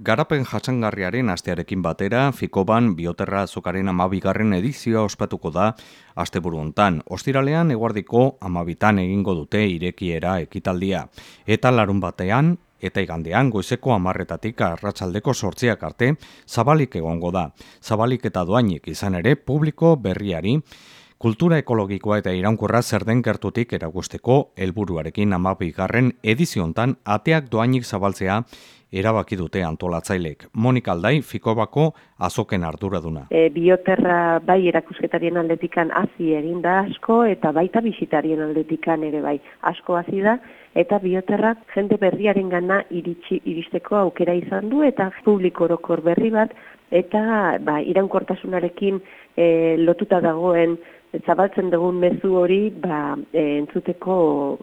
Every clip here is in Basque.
Garapen jasangarriaren astearekin batera, Fikoban bioterra azokaren amabigarren edizioa ospatuko da asteburu hontan. Ostiralean eguardiko amabitan egingo dute irekiera ekitaldia. Eta larun batean, eta igandean goizeko amarretatik arratsaldeko sortziak arte, zabalik egongo da. Zabalik eta doainik izan ere, publiko berriari, Kultura ekologikoa eta iraunkorra zer den gertutik eragusteko helburuarekin amabigarren ediziontan ateak doainik zabaltzea erabaki dute antolatzailek. Monika Aldai, Fikobako azoken arduraduna. E, bioterra bai erakusketarien aldetikan hasi egin da asko eta baita bisitarien aldetikan ere bai asko hasi da eta bioterra jende berriaren gana iritsi, iristeko aukera izan du eta publiko orokor berri bat eta ba, iraunkortasunarekin e, lotuta dagoen zabaltzen dugun mezu hori ba, e, entzuteko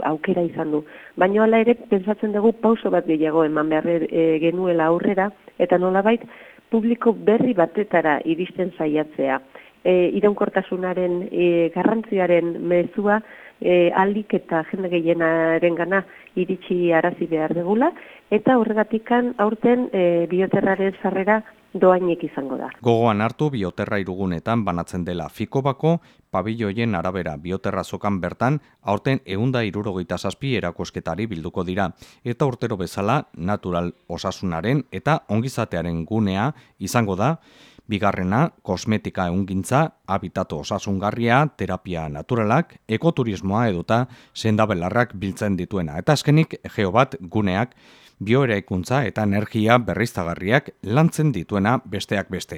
aukera izan du. Baina hala ere, pensatzen dugu pauso bat gehiago eman behar e, genuela aurrera, eta nolabait publiko berri batetara iristen saiatzea. E, iraunkortasunaren e, garrantziaren mezua e, aldik eta jende gehienaren gana iritsi arazi behar degula, eta horregatikan aurten e, bioterraren sarrera doainek izango da. Gogoan hartu bioterra irugunetan banatzen dela Fikobako, pabilloien arabera bioterra zokan bertan, aurten eunda irurogeita zazpi erakosketari bilduko dira, eta urtero bezala natural osasunaren eta ongizatearen gunea izango da, Bigarrena, kosmetika eungintza, habitatu osasungarria, terapia naturalak, ekoturismoa eduta sendabelarrak biltzen dituena. Eta azkenik, geobat guneak, bioeraikuntza eta energia berriztagarriak lantzen dituena besteak beste.